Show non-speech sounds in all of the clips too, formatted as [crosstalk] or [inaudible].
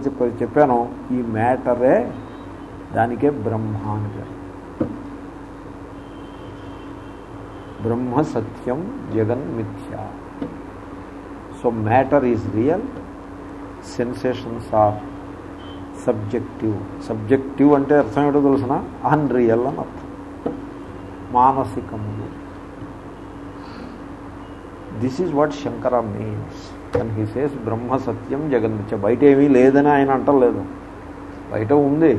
చెప్ప- చెప్పాను ఈ మ్యాటరే దానికే బ్రహ్మ అని పేరు. బ్రహ్మ సత్యం జగన్ మిథ్య. So matter is real sensations are subjective. Subjective అంటే అర్థం ఏంటో తెలుసిన? అన్రియల్ అని అర్థం. మానసికములు this is what Shankara means. And he says బ్రహ్మ సత్యం జగన్మిత్య బయట ఏమీ లేదని ఆయన అంటలేదు బయట ఉంది.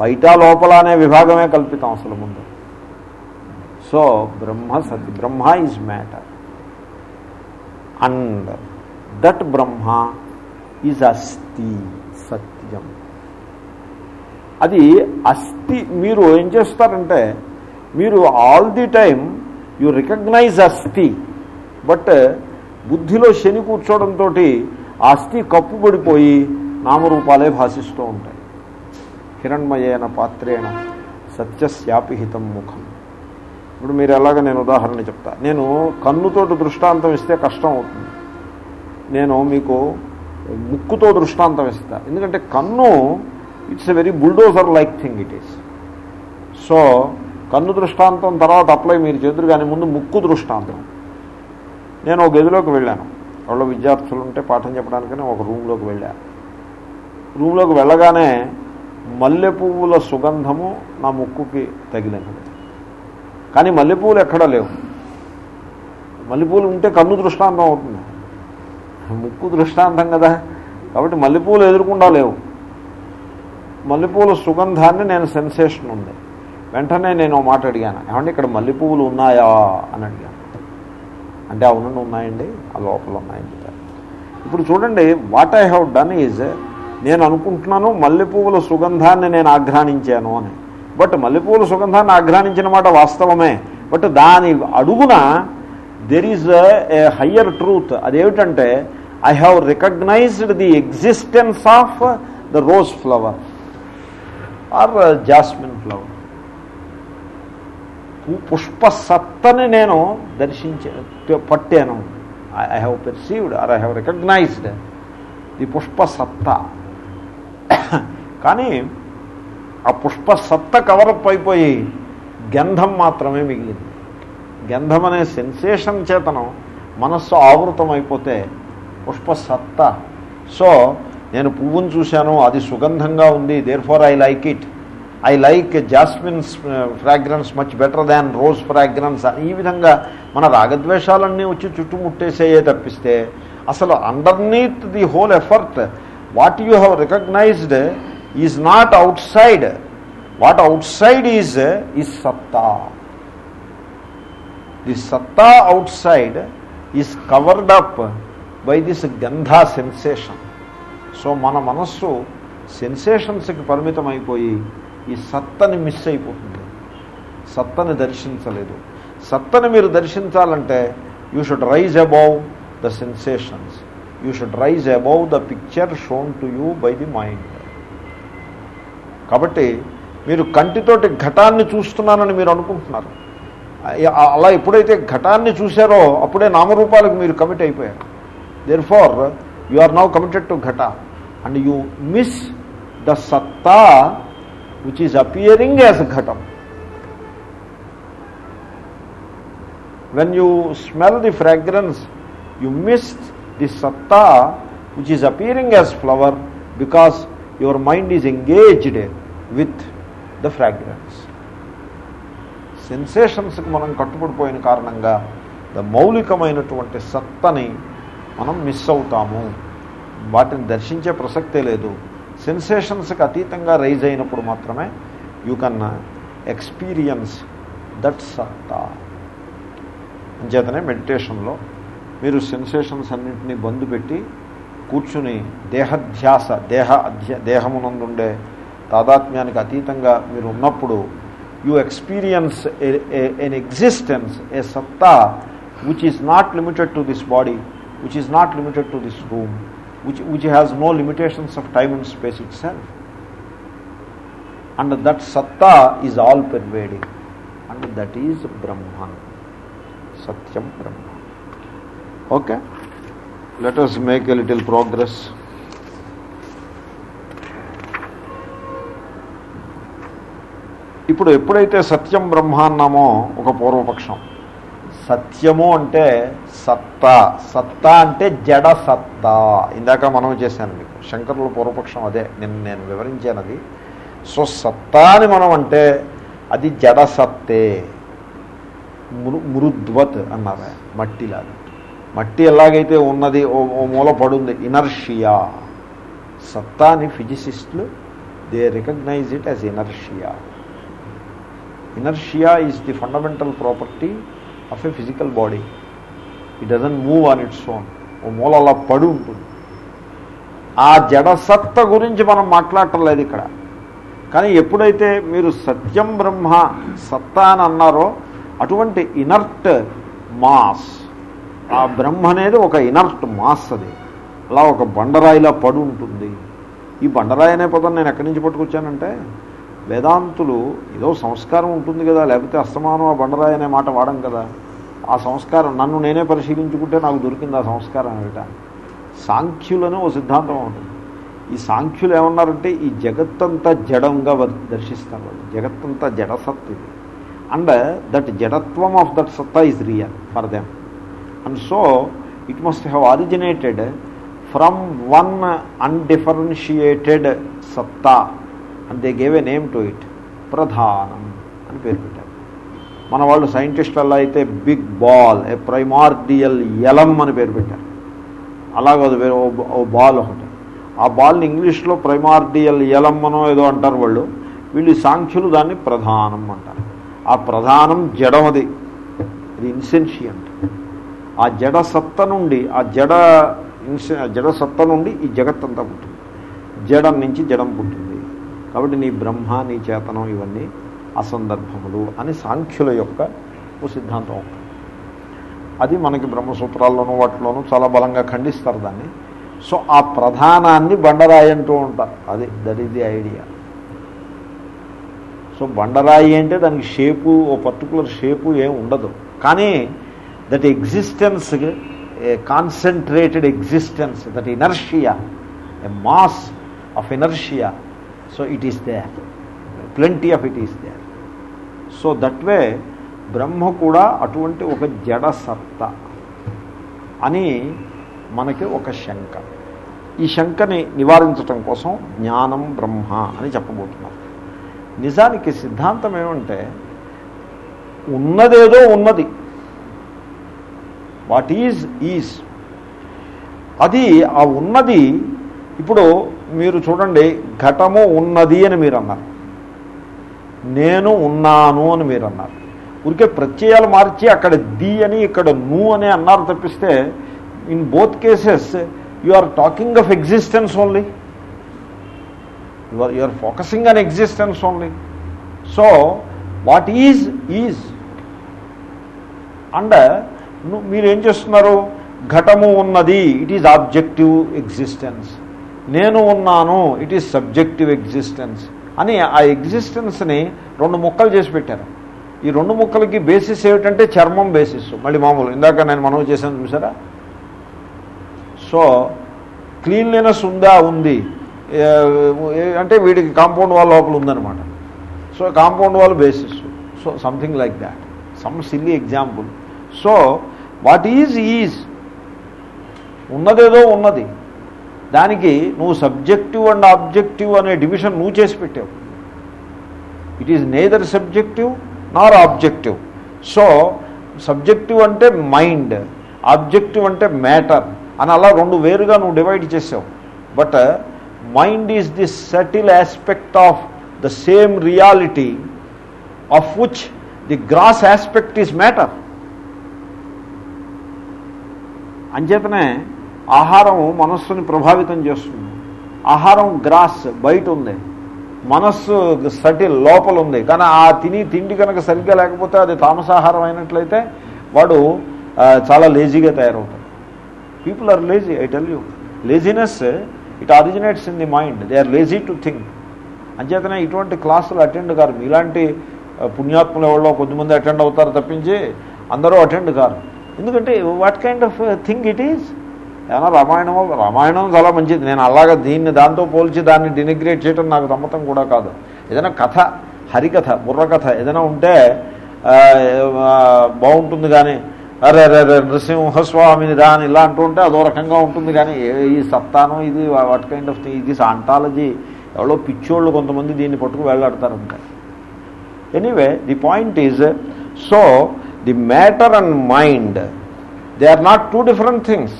బయట లోపల అనే విభాగమే కల్పితం అసలు ముందు. సో బ్రహ్మ సత్య బ్రహ్మ is matter and that Brahma is అస్థి సత్యం. అది అస్థి మీరు ఏం చేస్తారంటే మీరు all the time you recognize అస్థి. బట్ బుద్ధిలో శని కూర్చోవడంతో ఆస్తి కప్పుబడిపోయి నామరూపాలే భాషిస్తూ ఉంటాయి. హిరణ్మయేన పాత్రేణ సత్యశాపిహితం ముఖం. ఇప్పుడు మీరు ఎలాగ నేను ఉదాహరణ చెప్తా. నేను కన్నుతోటి దృష్టాంతం ఇస్తే కష్టం అవుతుంది. నేను మీకు ముక్కుతో దృష్టాంతం ఇస్తా. ఎందుకంటే కన్ను it's a very bulldozer like thing it is so కన్ను దృష్టాంతం తర్వాత అప్లై మీరు చేద్దరు కానీ ముందు ముక్కు దృష్టాంతం. నేను ఒక గదిలోకి వెళ్ళాను. వాళ్ళు విద్యార్థులు ఉంటే పాఠం చెప్పడానికనే ఒక రూమ్లోకి వెళ్ళాను. రూమ్లోకి వెళ్ళగానే మల్లె పువ్వుల సుగంధము నా ముక్కుకి తగిలినది కానీ మల్లెపూలు ఎక్కడా లేవు. మల్లెపూలు ఉంటే కన్ను దృష్టాంతం అవుతుంది. ముక్కు దృష్టాంతం కదా. కాబట్టి మల్లెపూలు ఎదురుకుండా లేవు. మల్లెపూల సుగంధాన్ని నేను సెన్సేషన్ ఉంది. వెంటనే నేను మాట అడిగాను. ఏమంటే ఇక్కడ మల్లెపూలు ఉన్నాయా? అని అడిగాను. అంటే అవునండి ఉన్నాయండి ఆ లోపల ఉన్నాయండి ఇప్పుడు చూడండి what I have done is నేను అనుకుంటున్నాను మల్లెపూల సుగంధాన్ని నేను ఆఘ్రానించాను అని. బట్ మల్లెపూల సుగంధాన్ని ఆఘ్రానించిన మాట వాస్తవమే. బట్ దాని అడుగున there is a higher truth అదేమిటంటే I have recognized the existence of the rose flower or jasmine flower Pushpa సత్తని నేను దర్శించాను పట్టాను I have perceived or I have recognized the Pushpa సత్తా కానీ ఆ పుష్ప సత్త కవరప్ అయిపోయి గంధం మాత్రమే మిగిలింది గంధం అనే సెన్సేషన్ చేతనం మనస్సు ఆవృతం అయిపోతే పుష్ప సత్త సో నేను పువ్వును చూశాను అది సుగంధంగా ఉంది therefore I like it I like jasmine's fragrance much better than rose fragrance ఈ విధంగా మన రాగద్వేషాలన్నీ వచ్చి చుట్టుముట్టేసేయే తప్పిస్తే అసలు underneath the whole effort what you have recognized is not outside what outside is ఈ సత్తా ది సత్తా outside is covered up by this Gandha sensation so మన మనస్సు సెన్సేషన్స్కి పరిమితం అయిపోయి ఈ సత్తని మిస్ అయిపోతుంది. సత్తని దర్శించలేదు. సత్తని మీరు దర్శించాలంటే you should rise above the sensations you should rise above the picture shown to you by the mind కాబట్టి మీరు కంటితోటి ఘటాన్ని చూస్తున్నానని మీరు అనుకుంటున్నారు. అలా ఎప్పుడైతే ఘటాన్ని చూశారో అప్పుడే నామరూపాలకు మీరు కమిట్ అయిపోయారు. Therefore you are now committed to ఘట. అండ్ యూ మిస్ ద సత్తా విచ్ ఈజ్ అపియరింగ్ యాజ్ ఘటం when you smell the fragrance you miss the సత్తా which is appearing as flower because your mind is engaged with the fragrance సెన్సేషన్స్కి మనం కట్టుబడిపోయిన కారణంగా the మౌలికమైనటువంటి సత్తని మనం miss అవుతాము. వాటిని దర్శించే ప్రసక్తే లేదు. సెన్సేషన్స్కి అతీతంగా రైజ్ అయినప్పుడు మాత్రమే యూ కెన్ ఎక్స్పీరియన్స్ దట్ సత్తా. అంచేతనే మెడిటేషన్లో మీరు సెన్సేషన్స్ అన్నింటినీ బంధు పెట్టి కూర్చుని దేహధ్యాస దేహ అధ్య దేహమునందుండే తాదాత్మ్యానికి అతీతంగా మీరు ఉన్నప్పుడు you experience an existence a సత్తా which is not limited to this body which is not limited to this room which, which has no limitations of time and space itself. And that satta is all pervading. And that is Brahman. Satyam Brahman. Okay? Let us make a little progress. ఇప్పుడు ఎప్పుడైతే సత్యం బ్రహ్మ అన్నామో ఒక పూర్వపక్షం సత్యము అంటే సత్తా. సత్తా అంటే జడ సత్తా. ఇందాక మనం చేశాను మీకు. శంకరుల పూర్వపక్షం అదే. నిన్న నేను వివరించాను అది. సో సత్తా అని మనం అంటే అది జడ సత్తే. మృ మృద్వత్ అన్నారు మట్టిలాగా మట్టి ఎలాగైతే ఉన్నది ఓ ఓ మూల పడుంది ఇనర్షియా. సత్తా అని ఫిజిసిస్టులు they recognize it as inertia. Inertia is the fundamental property of a physical body it doesn't move on its own ఓ మూల అలా పడి ఉంటుంది. ఆ జడసత్త గురించి మనం మాట్లాడటం లేదు ఇక్కడ. కానీ ఎప్పుడైతే మీరు సత్యం బ్రహ్మ సత్తా అని అన్నారో అటువంటి ఇనర్ట్ మాస్ ఆ బ్రహ్మ అనేది ఒక ఇనర్ట్ మాస్ అది. అలా ఒక బండరాయిలా పడు ఉంటుంది. ఈ బండరాయి అనే పదం నేను ఎక్కడి నుంచి పట్టుకొచ్చానంటే వేదాంతులు ఏదో సంస్కారం ఉంటుంది కదా లేకపోతే అస్తమానం ఆ బండరాయి అనే మాట వాడం కదా. ఆ సంస్కారం నన్ను నేనే పరిశీలించుకుంటే నాకు దొరికింది ఆ సంస్కారం ఏమిట? సాంఖ్యులను ఓ సిద్ధాంతం ఉంటుంది ఈ సాంఖ్యులు ఏమన్నారంటే ఈ జగత్తంతా జడంగా వర్- దర్శిస్తారు. వాళ్ళు జగత్తంతా జడసత్ ఇది. అండ్ దట్ జడత్వం ఆఫ్ దట్ సత్తా is real for them. And so it must have originated from one undifferentiated సత్తా. And they gave a name to it. ప్రధానం అని పేరు మన వాళ్ళు సైంటిస్టులలో అయితే big ball a primordial ylem అని పేరు పెట్టారు. అలాగే అది వేరే ఓ- ఓ బాల్ ఒకటి. ఆ బాల్ని ఇంగ్లీష్లో ప్రైమార్డియల్ ఎలం అనో ఏదో అంటారు వాళ్ళు. వీళ్ళు సాంఖ్యులు దాన్ని ప్రధానం అంటారు. ఆ ప్రధానం జడమది. ఇది ఇన్సెన్షియంట్. ఆ జడ సత్త నుండి ఆ జడ ఇన్సె జడ సత్త నుండి ఈ జగత్తంతా పుట్టింది. జడం నుంచి జడం పుట్టింది. కాబట్టి నీ బ్రహ్మ నీ చేతనం ఇవన్నీ అసందర్భములు అని సాంఖ్యుల యొక్క ఓ సిద్ధాంతం. ఒకటి. అది మనకి బ్రహ్మసూత్రాల్లోనూ వాటిలోనూ చాలా బలంగా ఖండిస్తారు దాన్ని. సో ఆ ప్రధానాన్ని బండరాయి అంటూ ఉంటారు. అది that is the idea so బండరాయి అంటే దానికి షేపు ఓ పర్టికులర్ షేపు ఏం ఉండదు. కానీ that existence concentrated existence that inertia a mass of inertia so it is there plenty of it is there so that way Brahma కూడా అటువంటి ఒక జడ సత్త అని మనకి ఒక శంక. ఈ శంకని నివారించటం కోసం జ్ఞానం బ్రహ్మ అని చెప్పబోతున్నారు. నిజానికి సిద్ధాంతం ఏమంటే ఉన్నదేదో ఉన్నది. What is is. అది ఆ ఉన్నది ఇప్పుడు మీరు చూడండి ఘటము ఉన్నది అని మీరు అన్నారు నేను ఉన్నాను అని మీరు అన్నారు ఊరికే ప్రత్యయాలు మార్చి అక్కడ ది అని ఇక్కడ ను అని అన్నారు తప్పిస్తే in both cases you are talking of existence only you are you are focusing on existence only so what is is and మీరు ఏం చేస్తున్నారు? ఘటము ఉన్నది. ఇట్ ఈజ్ ఆబ్జెక్టివ్ ఎగ్జిస్టెన్స్ నేను ఉన్నాను. ఇట్ ఈజ్ సబ్జెక్టివ్ ఎగ్జిస్టెన్స్ అని ఆ ఎగ్జిస్టెన్స్ని రెండు ముక్కలు చేసి పెట్టారు. ఈ రెండు ముక్కలకి బేసిస్ ఏమిటంటే చర్మం బేసిస్ మళ్ళీ మామూలు ఇందాక నేను మనవి చేశాను చూసారా? సో క్లీన్లీనెస్ ఉందా? ఉంది. అంటే వీడికి కాంపౌండ్ వాల్ లోపల ఉందన్నమాట. So compound wall basis so something like that some silly example so what is is ఉన్నదేదో ఉన్నది. దానికి నువ్వు సబ్జెక్టివ్ అండ్ ఆబ్జెక్టివ్ అనే డివిజన్ నువ్వు చేసి పెట్టావు. It is neither subjective nor objective so subjective అంటే మైండ్ ఆబ్జెక్టివ్ అంటే మ్యాటర్ అని అలా రెండు వేరుగా నువ్వు డివైడ్ చేసావు. But mind is the subtle aspect of the same reality of which the gross aspect is matter అంచేతనే ఆహారం మనస్సుని ప్రభావితం చేస్తుంది. ఆహారం గ్రాస్ బయట ఉంది. మనస్సు సటిల్ లోపల ఉంది. కానీ ఆ తిని తిండి కనుక సరిగ్గా లేకపోతే అది తామసాహారం అయినట్లయితే వాడు చాలా లేజీగా తయారవుతాడు. People are lazy I tell you laziness it originates in the mind they are lazy to think అంచేతనే ఇటువంటి క్లాసులు అటెండ్ కారు. మీలాంటి పుణ్యాత్ములు ఎవరో కొద్దిమంది అటెండ్ అవుతారు తప్పించి అందరూ అటెండ్ కారు. ఎందుకంటే what kind of thing it is ఏమన్నా రామాయణమో? రామాయణం చాలా మంచిది. నేను అలాగా దీన్ని దాంతో పోల్చి దాన్ని డినిగ్రేట్ చేయడం నాకు సమ్మతం కూడా కాదు. ఏదైనా కథ హరికథ బుర్రకథ ఏదైనా ఉంటే బాగుంటుంది కానీ అరే అరే అరే నృసింహస్వామిని రాని ఇలా అంటూ ఉంటే అదో రకంగా ఉంటుంది కానీ ఏ- ఈ సత్తానం ఇది వాట్ కైండ్ ఆఫ్ ఇది సాంటాలజీ ఎవరో పిచ్చోళ్ళు కొంతమంది దీన్ని పట్టుకు వెళ్ళాడతారు anyway the point is so the matter and mind they are not two different things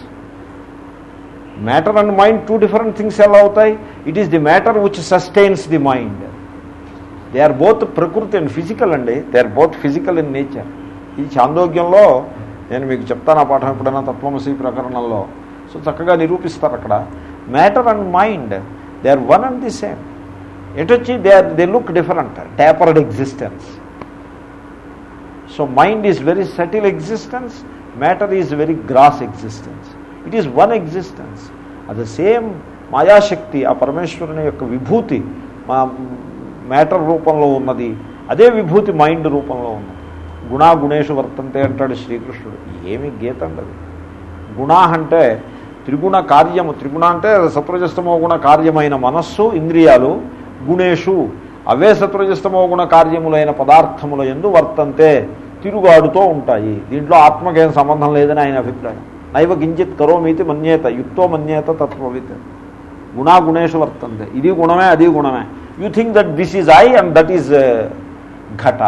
matter and mind two different things ఎలా అవుతాయి it is the matter which sustains the mind they are both ప్రకృతి and physical అండి they are both physical in nature ఈ చాందోగ్యంలో నేను మీకు చెప్తాను ఆ పాఠం ఎప్పుడైనా తత్వమసి ప్రకరణంలో. సో చక్కగా నిరూపిస్తారు అక్కడ. Matter and mind they are one and the same ఎటొచ్చి they are they look different tapered existence so mind is very subtle existence matter is very gross existence it is one existence అది same మాయాశక్తి ఆ పరమేశ్వరుని యొక్క విభూతి మా matter రూపంలో ఉన్నది. అదే విభూతి మైండ్ రూపంలో ఉన్నది. గుణా గుణేషు వర్తంతే అంటాడు శ్రీకృష్ణుడు. ఏమి గీత అండది? గుణా అంటే త్రిగుణ కార్యము. త్రిగుణ అంటే సత్వజస్తమో గుణ కార్యమైన మనస్సు ఇంద్రియాలు గుణేషు. అవే సత్వజస్తమో గుణ కార్యములైన పదార్థముల ఎందు వర్తంతే తిరుగాడుతూ ఉంటాయి. దీంట్లో ఆత్మకేం సంబంధం లేదని ఆయన అభిప్రాయం. నైవ కించిత్ కరోమీతి మన్యేత యుక్తో మన్యేత తత్వవిత్ గుణా గుణేషు వర్తంతే ఇది గుణమే అది గుణమే you think that this is I and that is ఘట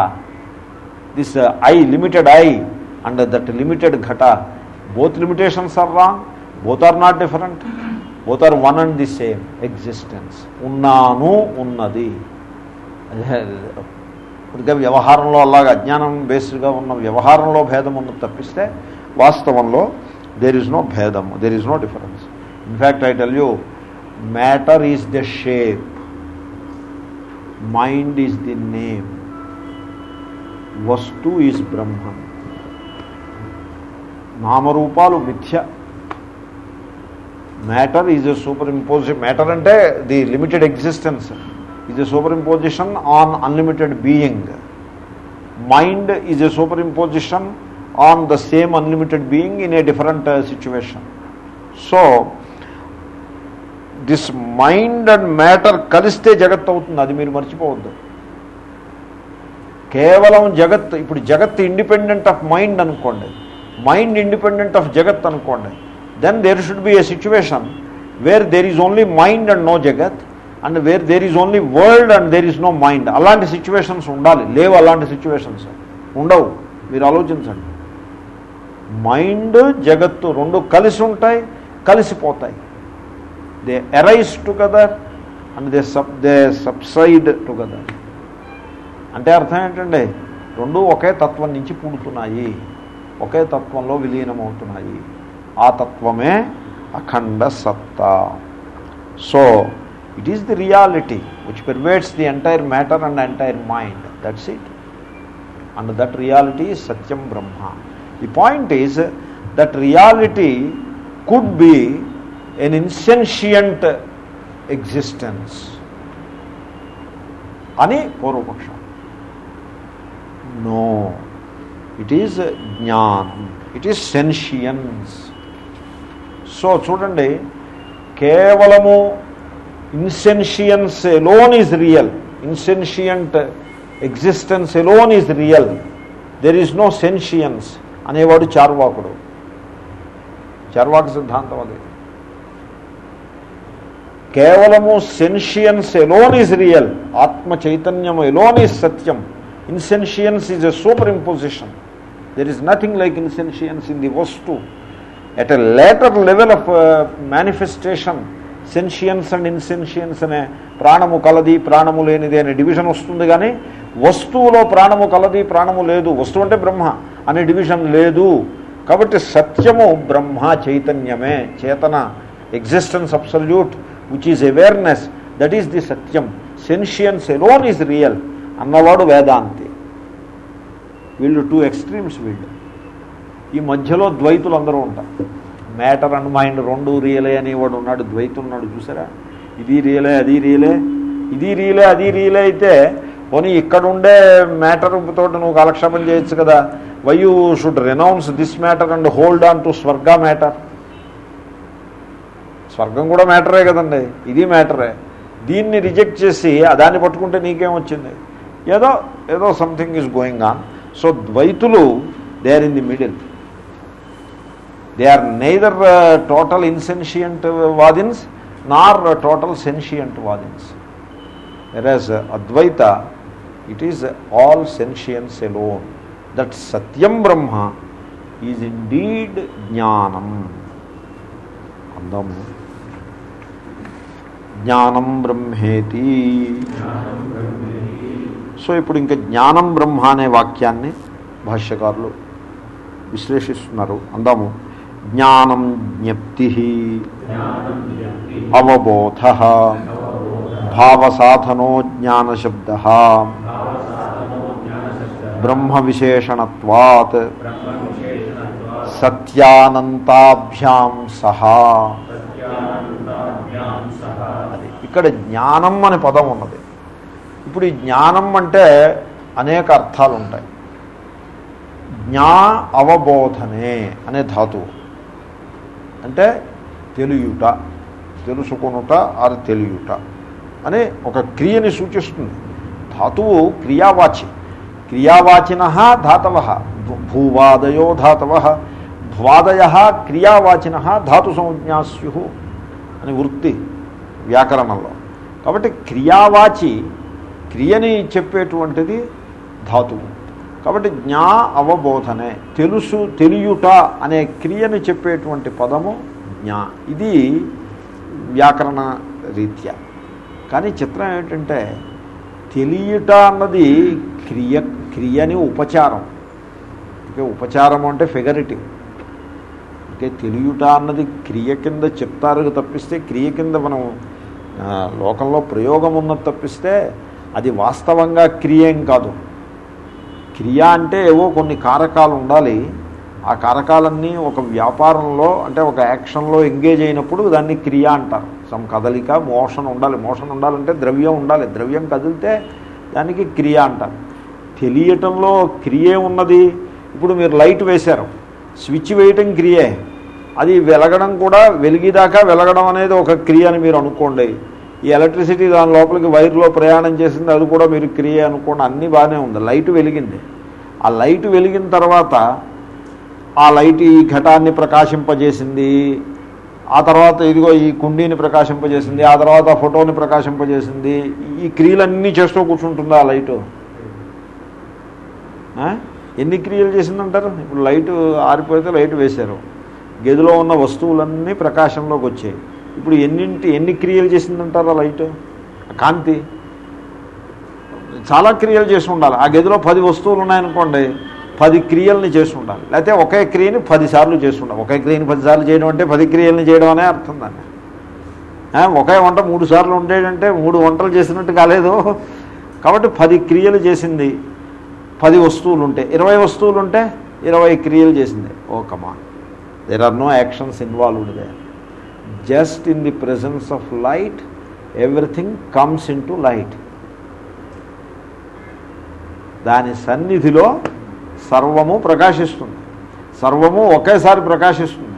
this I limited I and that limited ఘట both limitations are wrong both are not different both are one and the same existence ఉన్నాను ఉన్నది. ఇక వ్యవహారంలో అలాగా అజ్ఞానం బేస్డ్గా ఉన్న వ్యవహారంలో భేదం ఉన్నది తప్పిస్తే వాస్తవంలో దేర్ ఈజ్ నో భేదం there is no difference in fact I tell you matter is the shape mind is the name వస్తు ఈజ్ బ్రహ్మ నామరూపాలు మిథ్య matter is a superimposition matter అంటే the limited existence is a superimposition on unlimited being mind is a superimposition on the same unlimited being in a different situation so this mind and matter కలిస్తే జగత్ అవుతుంది. అది మీరు మర్చిపోవద్దు. కేవలం జగత్ ఇప్పుడు జగత్ ఇండిపెండెంట్ ఆఫ్ మైండ్ అనుకోండి. మైండ్ ఇండిపెండెంట్ ఆఫ్ జగత్ అనుకోండి. Then there should be a situation where there is only mind and no జగత్ and where there is only world and there is no mind అలాంటి సిచ్యువేషన్స్ ఉండాలి. లేవు అలాంటి situations ఉండవు. మీరు ఆలోచించండి. మైండ్ జగత్తు రెండు కలిసి ఉంటాయి కలిసిపోతాయి. They arise together and they sub they subside together అంటే అర్థం ఏంటండి? రెండు ఒకే తత్వం నుంచి పుడుతున్నాయి ఒకే తత్వంలో విలీనమవుతున్నాయి. ఆ తత్వమే అఖండ సత్తా. So it is the reality which pervades the entire matter and entire mind that's it and that reality Satyam Brahma the point is that reality could be an insentient existence అని పూర్వపక్షం నో ఇట్ ఈజ్ జ్ఞానం it is sentience so చూడండి కేవలము insentience alone is real insentient existence alone is real there is no sentience అనేవాడు చార్వాకుడు. చార్వాక సిద్ధాంతం అది. కేవలము సెన్షియన్స్ ఎలోన్ ఈజ్ రియల్ ఆత్మ చైతన్యం alone is Satyam. Insentience is a superimposition there is nothing like insentience in the వస్తు. At a later level of manifestation sentience and insentience అనే ప్రాణము కలది ప్రాణము లేనిది అనే డివిజన్ వస్తుంది కానీ వస్తువులో ప్రాణము కలది ప్రాణము లేదు. వస్తువు అంటే బ్రహ్మ అనే డివిజన్ లేదు. కాబట్టి సత్యము బ్రహ్మ చైతన్యమే చేతన existence absolute which is awareness that is the Satyam sentience alone is real అన్నవాడు వేదాంతి. వీళ్ళు టూ ఎక్స్ట్రీమ్స్ వీళ్ళు. ఈ మధ్యలో ద్వైతులు అందరూ ఉంటారు. మ్యాటర్ అండ్ మైండ్ రెండు రియలే అనేవాడు ఉన్నాడు ద్వైతం ఉన్నాడు చూసారా? ఇది రియలే అది రియలే ఇది రియలే అది రియలే అయితే పోనీ ఇక్కడుండే మ్యాటర్ తోటి నువ్వు కాలక్షేపం చేయొచ్చు కదా. Why you should renounce this matter and hold on to స్వర్గ మ్యాటర్ స్వర్గం కూడా మ్యాటరే కదండి ఇది మ్యాటరే. దీన్ని రిజెక్ట్ చేసి దాన్ని పట్టుకుంటే నీకేం వచ్చింది? ఏదో ఏదో something is going on so ద్వైతులు they are in the middle they are neither total insentient వాదిన్స్ nor total sentient వాదిన్స్ whereas Advaita it is all sentience alone that Satyam Brahma is indeed జ్ఞానం అందము జ్ఞానం బ్రహ్మేతి సో ఇప్పుడు ఇంకా జ్ఞానం బ్రహ్మ అనే వాక్యాన్ని భాష్యకారులు విశ్లేషిస్తున్నారు. అందాము. జ్ఞానం జ్ఞప్తి అవబోధ భావసాధనో జ్ఞానశబ్ద బ్రహ్మ విశేషణత్వాత్ సత్యానంతాభ్యాం సహా అది ఇక్కడ జ్ఞానం అనే పదం ఉన్నది. ఇప్పుడు ఈ జ్ఞానం అంటే అనేక అర్థాలు ఉంటాయి. జ్ఞా అవబోధనే అనే ధాతువు. అంటే తెలియుట తెలుసుకొనుట ఆర్ తెలియుట అనే ఒక క్రియని సూచిస్తుంది. ధాతువు క్రియావాచి. క్రియావాచిన ధాతవ భూవాదయో ధాతవ భ్వాదయ క్రియావాచిన ధాతు సంజ్ఞాస్యు అని వృత్తి వ్యాకరణంలో. కాబట్టి క్రియావాచి క్రియని చెప్పేటువంటిది ధాతువు. కాబట్టి జ్ఞా అవబోధనే తెలుసు తెలియుట అనే క్రియని చెప్పేటువంటి పదము జ్ఞా. ఇది వ్యాకరణ రీత్యా. కానీ చిత్రం ఏంటంటే తెలియట అన్నది క్రియ క్రియని ఉపచారం. ఓకే ఉపచారం అంటే ఫిగరిటివ్. ఓకే తెలియట అన్నది క్రియ కింద చెప్తారు తప్పిస్తే క్రియ కింద మనం లోకంలో ప్రయోగం ఉన్నది తప్పిస్తే అది వాస్తవంగా క్రియేం కాదు. క్రియ అంటే ఏవో కొన్ని కారకాలు ఉండాలి. ఆ కారకాలన్నీ ఒక వ్యాపారంలో అంటే ఒక యాక్షన్లో ఎంగేజ్ అయినప్పుడు దాన్ని క్రియ అంటారు. సమ్ కదలిక మోషన్ ఉండాలి. మోషన్ ఉండాలంటే ద్రవ్యం ఉండాలి. ద్రవ్యం కదిలితే దానికి క్రియ అంటారు. తెలియటంలో క్రియే ఉన్నది. ఇప్పుడు మీరు లైట్ వేశారు. స్విచ్ వేయటం క్రియే. అది వెలగడం కూడా వెలిగిదాకా వెలగడం అనేది ఒక క్రియ అని మీరు అనుకోండి. ఈ ఎలక్ట్రిసిటీ దాని లోపలికి వైర్లో ప్రయాణం చేసింది అది కూడా మీరు క్రియ అనుకోండి అన్నీ బాగానే ఉంది. లైట్ వెలిగింది. ఆ లైట్ వెలిగిన తర్వాత ఆ లైట్ ఈ ఘటాన్ని ప్రకాశింపజేసింది ఆ తర్వాత ఇదిగో ఈ కుండీని ప్రకాశింపజేసింది ఆ తర్వాత ఫోటోని ప్రకాశింపజేసింది ఈ క్రియలన్నీ చేస్తూ కూర్చుంటుందా ఆ లైటు. ఎన్ని క్రియలు చేసిందంటారు? ఇప్పుడు లైట్ ఆరిపోతే లైట్ వేశారు. గదిలో ఉన్న వస్తువులన్నీ ప్రకాశంలోకి వచ్చాయి. ఇప్పుడు ఎన్నింటి ఎన్ని క్రియలు చేసిందంటారు ఆ లైట్? కాంతి. చాలా క్రియలు చేసి ఉండాలి. ఆ గదిలో పది వస్తువులు ఉన్నాయనుకోండి పది క్రియల్ని చేసి ఉండాలి. లేకపోతే ఒకే క్రియని పదిసార్లు చేసి ఉండాలి. ఒకే క్రియని పదిసార్లు చేయడం అంటే పది క్రియల్ని చేయడం అనే అర్థం దాన్ని. ఒకే వంట మూడు సార్లు ఉండేటంటే మూడు వంటలు చేసినట్టు కాలేదు. కాబట్టి పది క్రియలు చేసింది పది వస్తువులు ఉంటే. ఇరవై వస్తువులు ఉంటే ఇరవై క్రియలు చేసింది. ఓ కమా there are no actions involved they just in the presence of light everything comes into light దాని సన్నిధిలో సర్వము ప్రకాశిస్తుంది. సర్వము ఒకేసారి ప్రకాశిస్తుంది.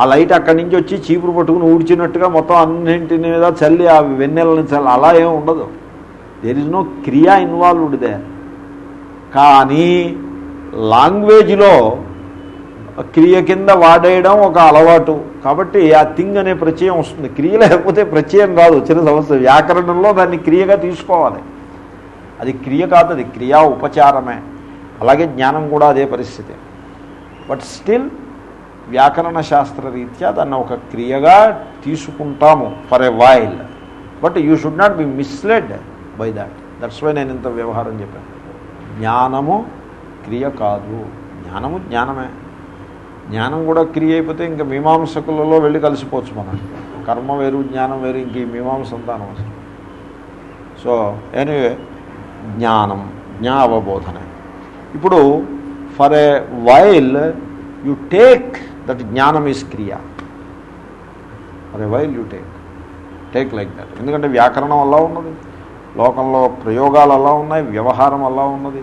ఆ లైట్ అక్కడి నుంచి వచ్చి చీపురు పట్టుకుని ఊడ్చినట్టుగా మొత్తం అన్నింటి మీద చల్లి ఆ వెన్నెలని చల్లి అలా ఏం ఉండదు. దేర్ ఇస్ నో క్రియా ఇన్వాల్వ్డ్ దే కానీ లాంగ్వేజ్లో క్రియ కింద వాడేయడం ఒక అలవాటు. కాబట్టి ఆ థింగ్ అనే ప్రత్యయం వస్తుంది. క్రియ లేకపోతే ప్రత్యయం రాదు చిన్న సమస్య. వ్యాకరణంలో దాన్ని క్రియగా తీసుకోవాలి. అది క్రియ కాదు అది క్రియా ఉపచారమే. అలాగే జ్ఞానం కూడా అదే పరిస్థితి. బట్ స్టిల్ వ్యాకరణ శాస్త్ర రీత్యా దాన్ని ఒక క్రియగా తీసుకుంటాము for a while. But you should not be misled by that. That's why నేను ఇంత వ్యవహారం చెప్పాను. జ్ఞానము క్రియ కాదు. జ్ఞానము జ్ఞానమే. జ్ఞానం కూడా క్రియ అయిపోతే ఇంకా మీమాంసకులలో వెళ్ళి కలిసిపోవచ్చు మనం. కర్మ వేరు జ్ఞానం వేరు ఇంక ఈ మీమాంస అంతా అనవసరం సో ఎనీవే జ్ఞానం జ్ఞా అవబోధన ఇప్పుడు for a while you take that జ్ఞానం ఈజ్ క్రియ. For a while you take take like that ఎందుకంటే వ్యాకరణం అలా ఉన్నది. లోకంలో ప్రయోగాలు అలా ఉన్నాయి వ్యవహారం అలా ఉన్నది.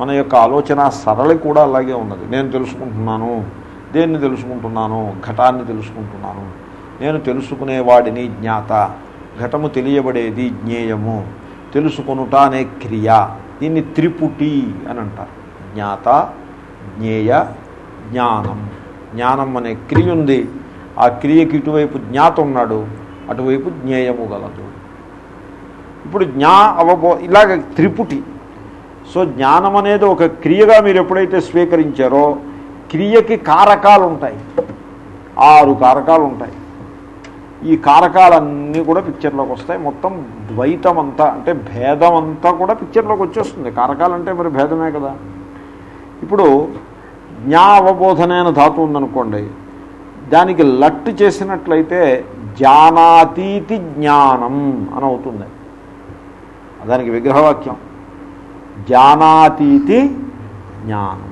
మన యొక్క ఆలోచన సరళి కూడా అలాగే ఉన్నది. నేను తెలుసుకుంటున్నాను. దేన్ని తెలుసుకుంటున్నాను? ఘటాన్ని తెలుసుకుంటున్నాను. నేను తెలుసుకునేవాడిని జ్ఞాత. ఘటము తెలియబడేది జ్ఞేయము. తెలుసుకొనుట అనే క్రియ. దీన్ని త్రిపుటి అని అంటారు జ్ఞాత జ్ఞేయ జ్ఞానం. జ్ఞానం అనే క్రియ ఉంది. ఆ క్రియకి ఇటువైపు జ్ఞాత ఉన్నాడు. అటువైపు జ్ఞేయము గలదు. ఇప్పుడు జ్ఞా అవబో ఇలాగ త్రిపుటి. సో జ్ఞానం అనేది ఒక క్రియగా మీరు ఎప్పుడైతే స్వీకరించారో క్రియకి కారకాలు ఉంటాయి ఆరు కారకాలు ఉంటాయి ఈ కారకాలన్నీ కూడా పిక్చర్లోకి వస్తాయి మొత్తం ద్వైతం అంతా అంటే భేదం అంతా కూడా పిక్చర్లోకి వచ్చేస్తుంది కారకాలు అంటే మరి భేదమే కదా. ఇప్పుడు జ్ఞావబోధనైన ధాతు ఉందనుకోండి దానికి లట్టు చేసినట్లయితే జానాతీతి జ్ఞానం అని అవుతుంది దానికి విగ్రహవాక్యం. జానాతీతి జ్ఞానం.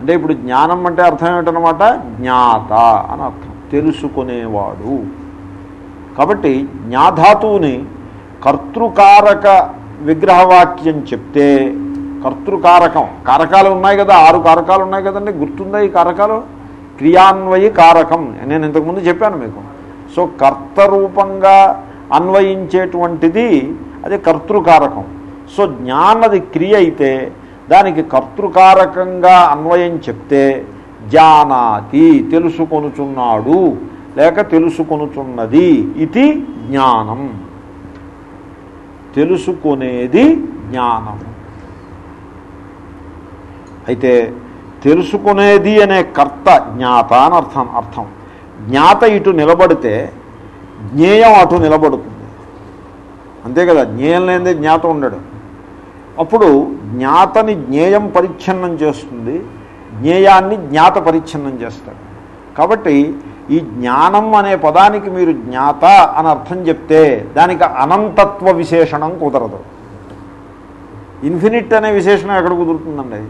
అంటే ఇప్పుడు జ్ఞానం అంటే అర్థం ఏమిటనమాట జ్ఞాత అని అర్థం. తెలుసుకునేవాడు. కాబట్టి జ్ఞాధాతువుని కర్తృకారక విగ్రహవాక్యం చెప్తే కర్తృకారకం. కారకాలు ఉన్నాయి కదా ఆరు కారకాలు ఉన్నాయి కదండి గుర్తుందా ఈ కారకాలు? క్రియాన్వయి కారకం. నేను ఇంతకుముందు చెప్పాను మీకు. సో కర్తరూపంగా అన్వయించేటువంటిది అది కర్తృకారకం. సో జ్ఞానది క్రియ అయితే దానికి కర్తృకారకంగా అన్వయం చెప్తే జానాతి తెలుసుకొనుచున్నాడు లేక తెలుసుకొనుచున్నది ఇది జ్ఞానం. తెలుసుకునేది జ్ఞానం. అయితే తెలుసుకునేది అనే కర్త జ్ఞాత అని అర్థం అర్థం. జ్ఞాత ఇటు నిలబడితే జ్ఞేయం అటు నిలబడుతుంది. అంతే కదా జ్ఞేయం లేనిదే జ్ఞాత ఉండడు. అప్పుడు జ్ఞాతని జ్ఞేయం పరిచ్ఛిన్నం చేస్తుంది. జ్ఞేయాన్ని జ్ఞాత పరిచ్ఛిన్నం చేస్తాడు. కాబట్టి ఈ జ్ఞానం అనే పదానికి మీరు జ్ఞాత అని అర్థం చెప్తే దానికి అనంతత్వ విశేషణం కుదరదు. ఇన్ఫినిట్ అనే విశేషణం ఎక్కడ కుదురుతుందండి?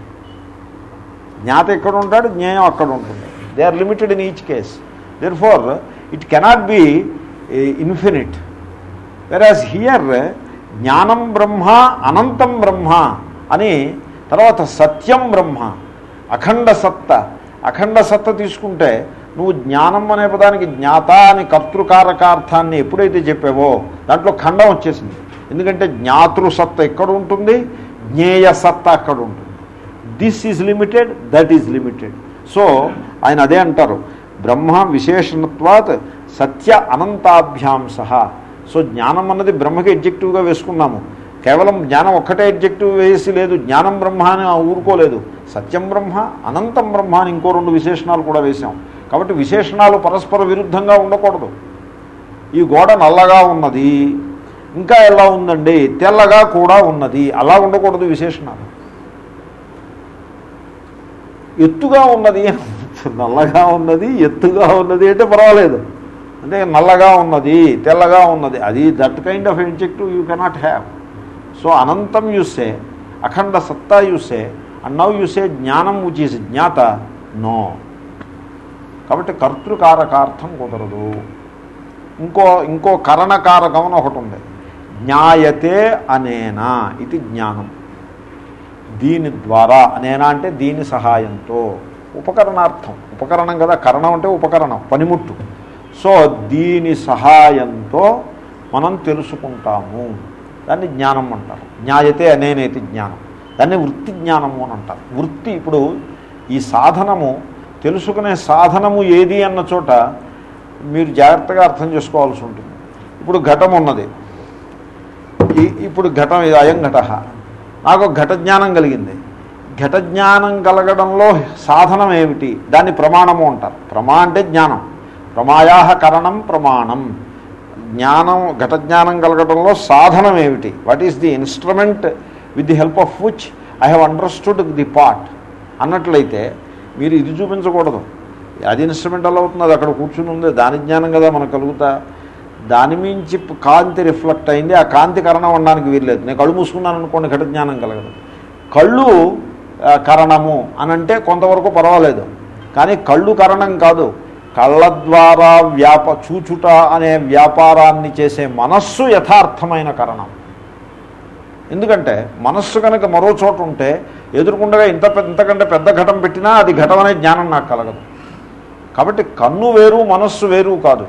జ్ఞాత ఎక్కడ ఉంటాడు? జ్ఞేయం అక్కడ ఉంటుంది. They are limited in each case therefore it cannot be infinite whereas here జ్ఞానం బ్రహ్మ అనంతం బ్రహ్మ అని తర్వాత సత్యం బ్రహ్మ అఖండ సత్త. అఖండ సత్త తీసుకుంటే నువ్వు జ్ఞానం అనే పదానికి జ్ఞాత అని కర్తృకారకార్థాన్ని ఎప్పుడైతే చెప్పావో దాంట్లో ఖండం వచ్చేసింది. ఎందుకంటే జ్ఞాతృసత్త ఎక్కడ ఉంటుంది? జ్ఞేయ సత్త అక్కడ ఉంటుంది. This is limited that is limited so ఆయన అదే అంటారు. బ్రహ్మ విశేషణత్వాత్ సత్య అనంతాభ్యాం సహా. సో జ్ఞానం అన్నది బ్రహ్మకి ఎడ్జెక్టివ్గా వేసుకున్నాము. కేవలం జ్ఞానం ఒక్కటే ఎడ్జెక్టివ్ వేసి లేదు జ్ఞానం బ్రహ్మ అని ఊరుకోలేదు. సత్యం బ్రహ్మ అనంతం బ్రహ్మ అని ఇంకో రెండు విశేషణాలు కూడా వేశాం. కాబట్టి విశేషణాలు పరస్పర విరుద్ధంగా ఉండకూడదు. ఈ గోడ నల్లగా ఉన్నది ఇంకా ఎలా ఉందండి? తెల్లగా కూడా ఉన్నది. అలా ఉండకూడదు విశేషణాలు. ఎత్తుగా ఉన్నది నల్లగా ఉన్నది ఎత్తుగా ఉన్నది అంటే పర్వాలేదు. అంటే నల్లగా ఉన్నది తెల్లగా ఉన్నది అది that kind of adjective you cannot have so అనంతం యూసే అఖండ సత్తా you say and now you say జ్ఞానం విచ్ ఈస్ జ్ఞాత నో కాబట్టి కర్తృకారకార్థం కుదరదు. ఇంకో ఇంకో కరణకారకం అని ఒకటి ఉంది. జ్ఞాయతే అనేనా ఇది జ్ఞానం. దీని ద్వారా అనేనా అంటే దీని సహాయంతో. ఉపకరణార్థం. ఉపకరణం కదా కరణం అంటే ఉపకరణం పనిముట్టు. సో దీని సహాయంతో మనం తెలుసుకుంటాము. దాన్ని జ్ఞానం అంటారు. జ్ఞాయతే అనేనేతి జ్ఞానం. దాన్ని వృత్తి జ్ఞానము అని అంటారు. వృత్తి ఇప్పుడు ఈ సాధనము తెలుసుకునే సాధనము ఏది అన్న చోట మీరు జాగ్రత్తగా అర్థం చేసుకోవాల్సి ఉంటుంది. ఇప్పుడు ఘటం ఉన్నది. ఇప్పుడు ఘటం ఇది అయం ఘట. నాకు ఘట జ్ఞానం కలిగింది. ఘట జ్ఞానం కలగడంలో సాధనం ఏమిటి? దాన్ని ప్రమాణము అంటారు. ప్రమా అంటే జ్ఞానం. ప్రమాయా కరణం ప్రమాణం. జ్ఞానం ఘట జ్ఞానం కలగడంలో సాధనం ఏమిటి what is the instrument with the help of which I have understood the part అన్నట్లయితే మీరు ఇది చూపించకూడదు. అది ఇన్స్ట్రుమెంట్ ఎలా అవుతుంది అది అక్కడ కూర్చుని ఉంది దాని జ్ఞానం కదా మనకు కలుగుతా. దాని మించి కాంతి రిఫ్లెక్ట్ అయింది ఆ కాంతి కరణం అనడానికి వీల్లేదు. నేను కళ్ళు మూసుకున్నాను అనుకోండి ఘట జ్ఞానం కలగదు. కళ్ళు కరణము అని అంటే కొంతవరకు పర్వాలేదు. కానీ కళ్ళు కరణం కాదు. కళ్ళ ద్వారా వ్యాప చూచుట అనే వ్యాపారాన్ని చేసే మనస్సు యథార్థమైన కరణం. ఎందుకంటే మనస్సు కనుక మరో చోట ఉంటే ఎదురుకుండగా ఇంత పెద్ద ఇంతకంటే పెద్ద ఘటం పెట్టినా అది ఘటం అనే జ్ఞానం నాకు కలగదు. కాబట్టి కన్ను వేరు మనస్సు వేరు కాదు.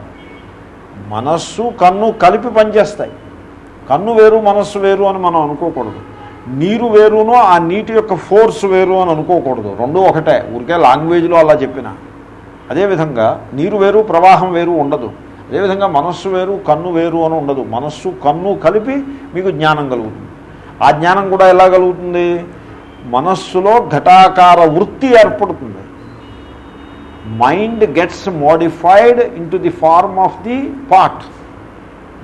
మనస్సు కన్ను కలిపి పనిచేస్తాయి. కన్ను వేరు మనస్సు వేరు అని మనం అనుకోకూడదు. నీరు వేరును ఆ నీటి యొక్క ఫోర్స్ వేరు అని అనుకోకూడదు. రెండు ఒకటే. ఊరికే లాంగ్వేజ్లో అలా చెప్పిన. అదేవిధంగా నీరు వేరు ప్రవాహం వేరు ఉండదు. అదేవిధంగా మనస్సు వేరు కన్ను వేరు అని ఉండదు. మనస్సు కన్ను కలిపి మీకు జ్ఞానం కలుగుతుంది. ఆ జ్ఞానం కూడా ఎలా కలుగుతుంది? మనస్సులో ఘటాకార వృత్తి ఏర్పడుతుంది. Mind gets modified in the form of the part.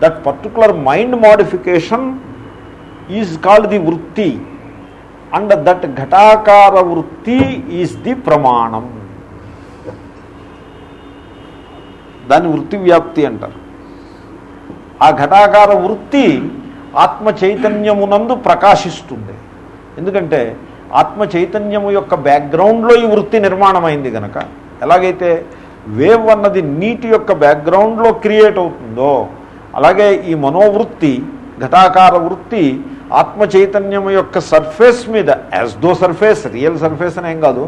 That particular mind modification is called the వృత్తి. అండ్ దట్ ఘటాకార వృత్తి ఈజ్ ది ప్రమాణం. దాన్ని వృత్తి వ్యాప్తి అంటారు. ఆ ఘటాకార వృత్తి ఆత్మ చైతన్యమునందు ప్రకాశిస్తుంది. ఎందుకంటే ఆత్మ చైతన్యము యొక్క బ్యాక్గ్రౌండ్లో ఈ వృత్తి నిర్మాణమైంది కనుక ఎలాగైతే వేవ్ అన్నది నీటి యొక్క బ్యాక్గ్రౌండ్లో క్రియేట్ అవుతుందో అలాగే ఈ మనోవృత్తి ఘటాకార వృత్తి ఆత్మ చైతన్యము యొక్క సర్ఫేస్ మీద as though surface real surface అనేం కాదు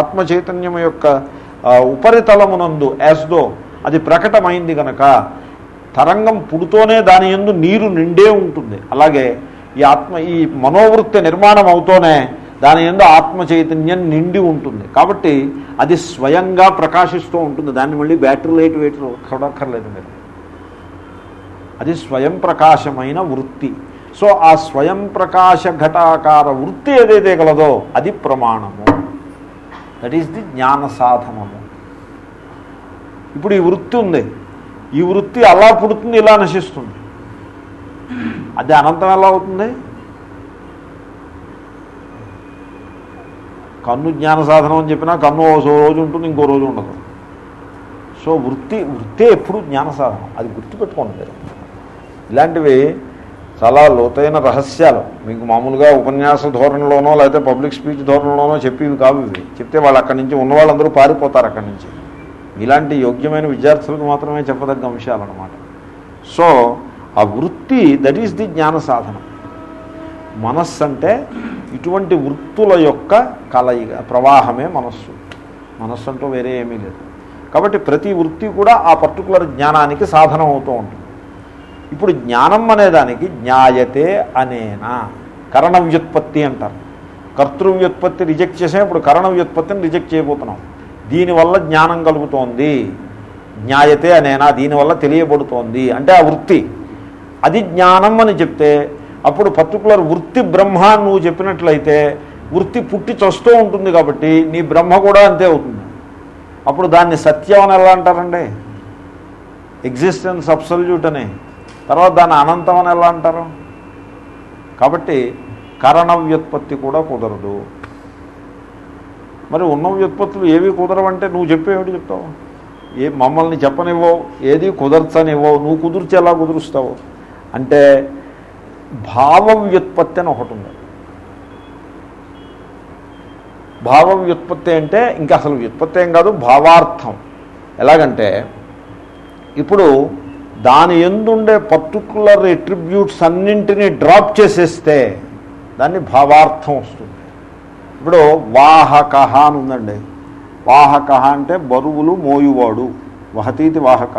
ఆత్మ చైతన్యము యొక్క ఉపరితలమునందు యాజ్ దో అది ప్రకటమైంది కనుక తరంగం పుడుతోనే దాని ఎందు నీరు నిండే ఉంటుంది. అలాగే ఈ ఆత్మ ఈ మనోవృత్తి నిర్మాణం అవుతూనే దాని ఎందు ఆత్మ చైతన్యం నిండి ఉంటుంది. కాబట్టి అది స్వయంగా ప్రకాశిస్తూ ఉంటుంది. దాన్ని మళ్ళీ బ్యాటరీ లైట్ వెయిట్ చూడక్కర్లేదు మీరు. అది స్వయం ప్రకాశమైన వృత్తి. సో ఆ స్వయం ప్రకాశ ఘటాకార వృత్తి ఏదైతే గలదో అది ప్రమాణము. దట్ ఈస్ ది జ్ఞాన సాధనము. ఇప్పుడు ఈ వృత్తి ఉంది. ఈ వృత్తి అలా పుడుతుంది ఇలా నశిస్తుంది. అది అనంతం ఎలా అవుతుంది? కన్ను జ్ఞాన సాధనం అని చెప్పినా కన్ను ఓ రోజు ఉంటుంది ఇంకో రోజు ఉండదు. సో వృత్తి వృత్తే ఎప్పుడు జ్ఞాన సాధనం. అది గుర్తుపెట్టుకోండి మీరు. ఇలాంటివి చాలా లోతైన రహస్యాలు. మీకు మామూలుగా ఉపన్యాస ధోరణిలోనో లేకపోతే పబ్లిక్ స్పీచ్ ధోరణిలోనో చెప్పేవి కావు ఇవి. చెప్తే వాళ్ళు అక్కడి నుంచి ఉన్న వాళ్ళందరూ పారిపోతారు అక్కడి నుంచి. ఇలాంటి యోగ్యమైన విద్యార్థులకు మాత్రమే చెప్పదగ్గ అంశాలు అనమాట సో ఆ వృత్తి దట్ ఈస్ ది జ్ఞాన సాధనం. మనస్సు అంటే ఇటువంటి వృత్తుల యొక్క కలయిక ప్రవాహమే మనస్సు. మనస్సు అంటూ వేరే ఏమీ లేదు. కాబట్టి ప్రతి వృత్తి కూడా ఆ పర్టికులర్ జ్ఞానానికి సాధనం అవుతూ ఉంటుంది. ఇప్పుడు జ్ఞానం అనేదానికి జ్ఞాయతే అనేనా? కరణ వ్యుత్పత్తి అంటారు. కర్తృవ్యుత్పత్తి రిజెక్ట్ చేసాం ఇప్పుడు కరణ వ్యుత్పత్తిని రిజెక్ట్ చేయబోతున్నాం. దీనివల్ల జ్ఞానం కలుగుతోంది. జ్ఞాయతే అనేనా? దీనివల్ల తెలియబడుతోంది. అంటే ఆ వృత్తి. అది జ్ఞానం అని చెప్తే అప్పుడు పర్టికులర్ వృత్తి బ్రహ్మ నువ్వు చెప్పినట్లయితే వృత్తి పుట్టి చస్తూ ఉంటుంది కాబట్టి నీ బ్రహ్మ కూడా అంతే అవుతుంది. అప్పుడు దాన్ని సత్యం అని ఎలా అంటారండి? ఎగ్జిస్టెన్స్ అబ్సల్యూట్ అని. తర్వాత దాన్ని అనంతం అని ఎలా అంటారు? కాబట్టి కరణ వ్యుత్పత్తి కూడా కుదరదు. మరి ఉన్న వ్యుత్పత్తులు ఏవి కుదరవంటే నువ్వు చెప్పేవిటి చెప్తావు? ఏ మమ్మల్ని చెప్పనివ్వవు ఏది కుదర్చనివ్వవు నువ్వు కుదిర్చి ఎలా కుదురుస్తావు? అంటే భావ వ్యుత్పత్తి అని ఒకటి ఉంది. భావ వ్యుత్పత్తి అంటే ఇంకా అసలు వ్యుత్పత్తి ఏం కాదు భావార్థం. ఎలాగంటే ఇప్పుడు దాని ఎందుండే పర్టికులర్ ఎట్రిబ్యూట్స్ అన్నింటినీ డ్రాప్ చేసేస్తే దాన్ని భావార్థం వస్తుంది. ఇప్పుడు వాహక అని ఉందండి. వాహక అంటే బరువులు మోయువాడు. వహతీతి వాహక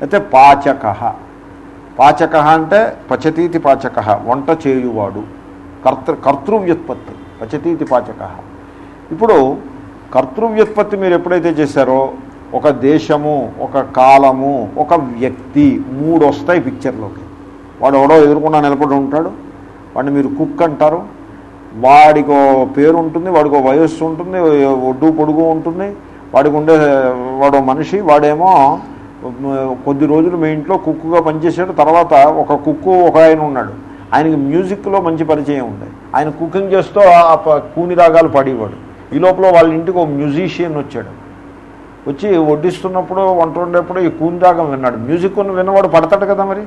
అయితే పాచక పాచక అంటే పచతీతి పాచక వంట చేయువాడు. కర్తృ కర్తృవ్యుత్పత్తి పచతీతి పాచక ఇప్పుడు కర్తృవ్యుత్పత్తి మీరు ఎప్పుడైతే చేశారో ఒక దేశము ఒక కాలము ఒక వ్యక్తి మూడు వస్తాయి పిక్చర్లోకి వాడు ఎవడో ఎదుర్కొన్నా నిలబడి ఉంటాడు. వాడిని మీరు కుక్ అంటారు. వాడికి పేరు ఉంటుంది వాడికి వయస్సు ఉంటుంది ఒడ్డు పొడుగు ఉంటుంది వాడికి ఉండే వాడు మనిషి వాడేమో కొద్ది రోజులు మీ ఇంట్లో కుక్కుగా పనిచేసాడు తర్వాత ఒక కుక్కు ఒక ఆయన ఉన్నాడు. ఆయనకి మ్యూజిక్లో మంచి పరిచయం ఉంది. ఆయన కుకింగ్ చేస్తూ ఆ ప- కూని రాగాలు పాడేవాడు. ఈ లోపల వాళ్ళ ఇంటికి ఒక మ్యూజిషియన్ వచ్చాడు. వచ్చి వడ్డిస్తున్నప్పుడు వంట ఉండేప్పుడు ఈ కూని రాగం విన్నాడు. మ్యూజిక్ ఉన్న విన్నవాడు పడతాడు కదా మరి?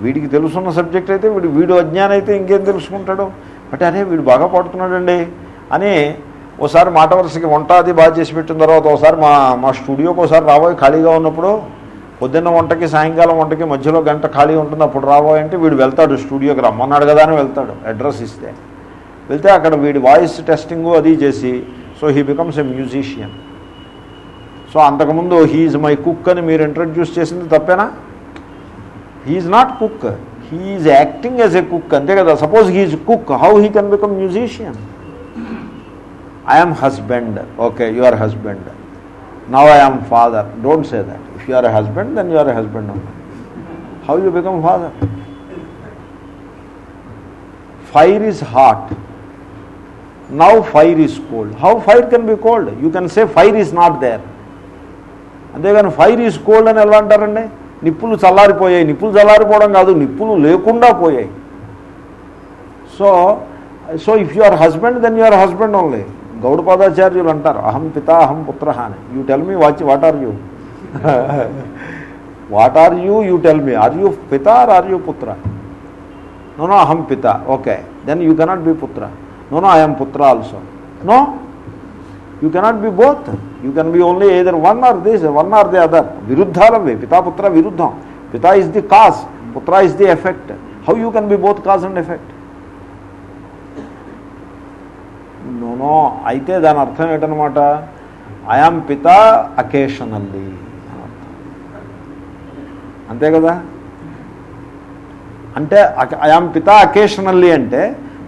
వీడికి తెలుసున్న సబ్జెక్ట్ అయితే వీడు వీడు అజ్ఞానం అయితే ఇంకేం తెలుసుకుంటాడు? అంటే అరే వీడు బాగా పాడుతున్నాడండి. అని ఓసారి మాట వరుసకి వంట అది బాగా చేసి పెట్టిన తర్వాత ఒకసారి మా మా స్టూడియోకి ఒకసారి రాబోయే ఖాళీగా ఉన్నప్పుడు పొద్దున్న వంటకి సాయంకాలం వంటకి మధ్యలో గంట ఖాళీ ఉంటుంది అప్పుడు రాబోయే అంటే వీడు వెళ్తాడు స్టూడియోకి రమ్మన్నాడు కదా అని వెళ్తాడు అడ్రస్ ఇస్తే. వెళ్తే అక్కడ వీడి వాయిస్ టెస్టింగు అది చేసి so he becomes a musician. So అంతకుముందు హీఈ్ మై కుక్ అని మీరు ఇంట్రడ్యూస్ చేసింది తప్పేనా? He's not cook. He's acting as a cook అంతే కదా suppose he's cook how he can become musician I'm husband okay you are husband now I'm father don't say that if you are a husband then you are a husband how you become father fire is hot now fire is cold how fire can be cold you can say fire is not there అంతేగాని fire is cold అని ఎలా అంటారండి నిప్పులు చల్లారిపోయాయి. నిప్పులు చల్లారిపోవడం కాదు నిప్పులు లేకుండా పోయాయి. So so if you are husband then you are husband only గౌడపాదాచార్యులు అంటారు అహం పిత అహం [laughs] పుత్ర అని. You tell me what what are you what are you you tell me are you పిత ఆర్ ఆర్ యూ పుత్ర? నో నో అహం పిత. Okay then you cannot be పుత్ర. నో నో ఐఎమ్ పుత్ర also no you cannot be both you can be only either one or this one or the other విరుద్ధాలవే పితాపుత్ర విరుద్ధం పితా is the cause పుత్ర is the effect how you can be both cause and effect no no అయితే దాని అర్థం ఏంటనమాట I am పిత occasionally అంతే కదా అంటే ఐఆమ్ పిత అకేషనల్లీ అంటే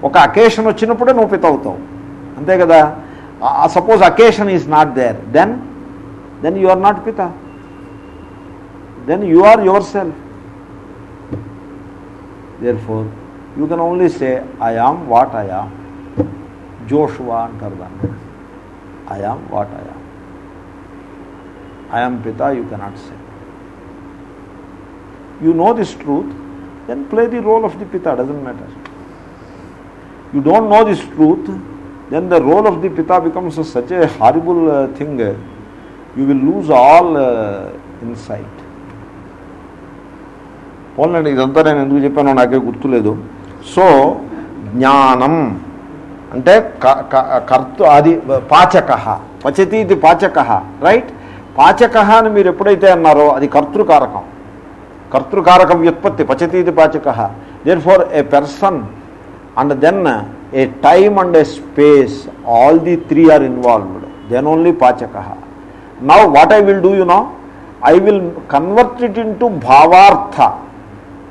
ఒక అకేషన్ వచ్చినప్పుడే నువ్వు పిత అవుతావు అంతే కదా Uh, uh, suppose occasion is not there then then you are not pita. then you are yourself. Therefore you can only say i am what i am. Joshua antaru i am what i am. I am pita you cannot say. You know this truth then play the role of the pita doesn't matter. You don't know this truth then the role of the pita becomes such such a horrible uh, thing. Uh, you will lose all uh, insight. పోలండి ఇదంతా నేను ఎందుకు చెప్పానో నాకే గుర్తులేదు. So జ్ఞానం అంటే కర్త అది పాచక. పచతి ఇది పాచక రైట్ పాచక అని మీరు ఎప్పుడైతే అన్నారో అది కర్తృకారకం. కర్తృకారకం వ్యుత్పత్తి పచతి ఇది పాచక. Therefore a person and then a time and a space all the three are involved then only పాచక now what I will do you know I will convert it into భావార్థ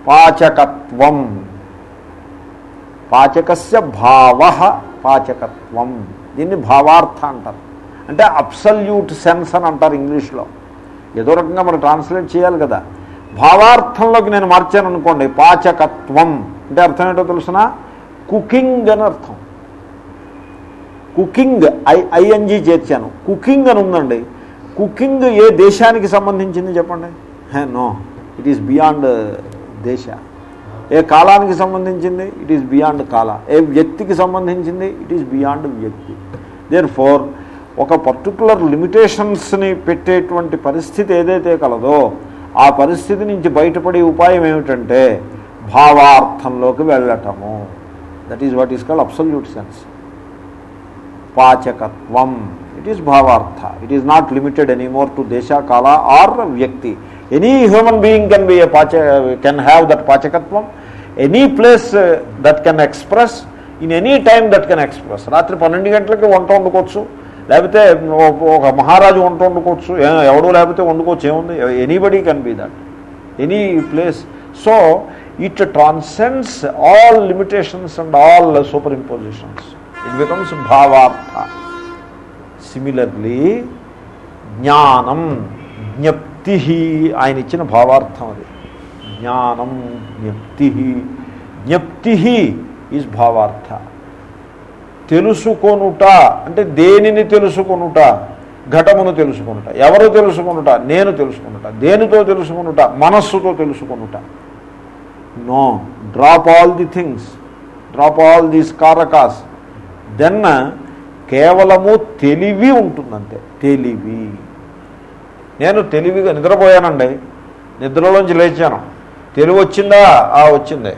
పాచకత్వం పాచకస్య భావ పాచకత్వం దీన్ని భావార్థ అంటారు అంటే అబ్సల్యూట్ సెన్స్ అని అంటారు ఇంగ్లీష్లో ఏదో రకంగా మనం ట్రాన్స్లేట్ చేయాలి కదా భావార్థంలోకి నేను మార్చాను అనుకోండి పాచకత్వం అంటే అర్థం ఏంటో తెలుసిన కుకింగ్ అని అర్థం. Cooking I I N G చేర్చాను. కుకింగ్ అని ఉందండి. కుకింగ్ ఏ దేశానికి సంబంధించింది చెప్పండి? నో. ఇట్ ఈస్ బియాండ్ దేశ. ఏ కాలానికి సంబంధించింది? ఇట్ ఈస్ బియాండ్ కాల. ఏ వ్యక్తికి సంబంధించింది? ఇట్ ఈస్ బియాండ్ వ్యక్తి. దేర్ ఫోర్ ఒక పర్టికులర్ లిమిటేషన్స్ని పెట్టేటువంటి పరిస్థితి ఏదైతే కలదో ఆ పరిస్థితి నుంచి బయటపడే ఉపాయం ఏమిటంటే భావార్థంలోకి వెళ్ళటము. That is what is called absolute sense పాచకత్వం it is భావార్థ it is not limited anymore to దేశ కాల ఆర్ వ్యక్తి any human being can be a పాచ can have that పాచకత్వం any place that can express in any time that can express రాత్రి పన్నెండు గంటలకి వంట వండుకోవచ్చు లేకపోతే ఒక మహారాజు వంట వండుకోవచ్చు ఎవడో లేకపోతే వండుకోవచ్చు. ఏముంది? Anybody can be that any place so it transcends all limitations and all superimpositions it becomes భావార్థ similarly జ్ఞానం జ్ఞప్తి ఆయన ఇచ్చిన భావార్థం అది. జ్ఞానం జ్ఞప్తి జ్ఞప్తి ఈజ్ భావార్థ తెలుసుకొనుట అంటే దేనిని తెలుసుకొనుట? ఘటమును తెలుసుకొనుట. ఎవరు తెలుసుకొనుట? నేను తెలుసుకొనుట. దేనితో తెలుసుకొనుట? మనస్సుతో తెలుసుకొనుట. No drop all the things drop all these కారకాస్. Then కేవలము తెలివి ఉంటుందంతే తెలివి. నేను తెలివిగా నిద్రపోయానండి నిద్రలోంచి లేచాను. తెలివి వచ్చిందా? ఆ వచ్చింది.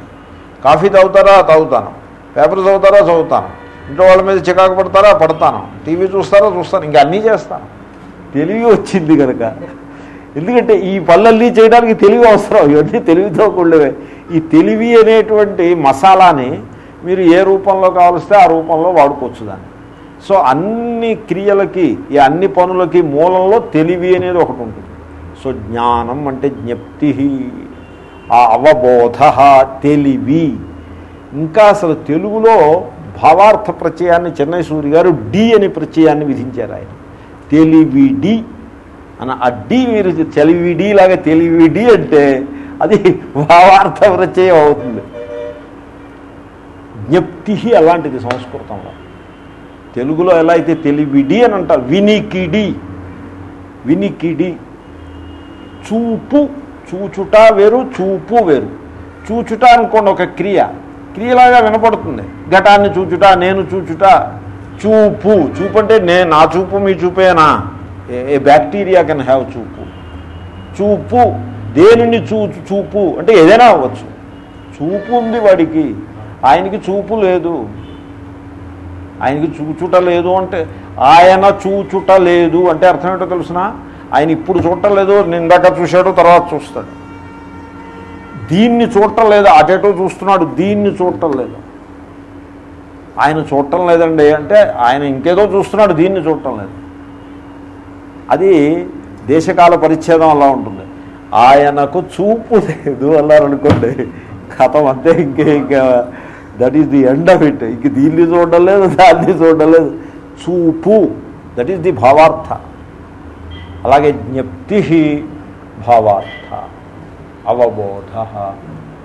కాఫీ తాగుతారా? తాగుతాను. పేపర్ చదువుతారా? చదువుతాను. ఇంట్లో వాళ్ళ మీద చికాకు పడతారా? పడతాను. టీవీ చూస్తారా? చూస్తాను. ఇంకా అన్నీ చేస్తాను. తెలివి వచ్చింది కనుక ఎందుకంటే ఈ పళ్ళల్ని చేయడానికి తెలివి అవసరం. ఇవన్నీ తెలివితో కూడవే ఈ తెలివి అనేటువంటి మసాలాని మీరు ఏ రూపంలో కావలిస్తే ఆ రూపంలో వాడుకోవచ్చు దాన్ని. సో అన్ని క్రియలకి ఈ అన్ని పనులకి మూలంలో తెలివి అనేది ఒకటి ఉంటుంది. సో జ్ఞానం అంటే జ్ఞప్తి ఆ అవబోధ తెలివి. ఇంకా అసలు తెలుగులో భావార్థ ప్రత్యయాన్ని చెన్నై సూరి గారు డి అనే ప్రత్యయాన్ని విధించారు ఆయన. తెలివిడి. అని ఆ డి మీరు తెలివిడి లాగా తెలివిడి అంటే అది భావార్థ ప్రత్యయం అవుతుంది. జ్ఞప్తి అలాంటిది సంస్కృతంలో. తెలుగులో ఎలా అయితే తెలివిడి అని అంటారు వినికిడి. వినికిడి. చూపు చూచుట వేరు చూపు వేరు. చూచుట అనుకోండి ఒక క్రియ. క్రియలాగా వినపడుతుంది. ఘటాన్ని చూచుట నేను చూచుట. చూపు. చూపు అంటే నే నా చూపు మీ చూపేనా? ఏ బ్యాక్టీరియా కెన్ హ్యావ్ చూపు. చూపు. దేనిని చూ చూపు అంటే ఏదైనా అవ్వచ్చు. చూపు ఉంది వాడికి. ఆయనకి చూపు లేదు. ఆయనకి చూచుట లేదు అంటే ఆయన చూచుట లేదు అంటే అర్థం ఏంటో తెలుసిన? ఆయన ఇప్పుడు చూడటం లేదు నిందాక చూశాడు తర్వాత చూస్తాడు. దీన్ని చూడటం లేదు అటేటో చూస్తున్నాడు దీన్ని చూడటం లేదు ఆయన చూడటం లేదండి అంటే ఆయన ఇంకేదో చూస్తున్నాడు దీన్ని చూడటం లేదు. అది దేశకాల పరిచ్ఛేదం అలా ఉంటుంది. ఆయనకు చూపు లేదు అన్నారనుకోండి కథం అంతే ఇంకే ఇంకా that is the end of it ఇంక దీన్ని చూడడం లేదు దాన్ని చూడడం లేదు. చూపు దట్ ఈస్ ది భావార్థ. అలాగే జ్ఞప్తి భావార్థ అవబోధ.